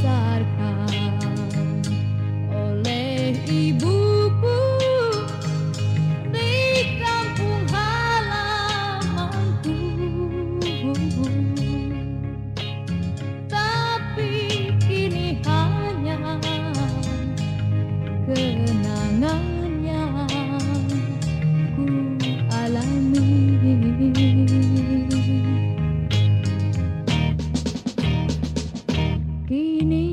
besarkan 与你。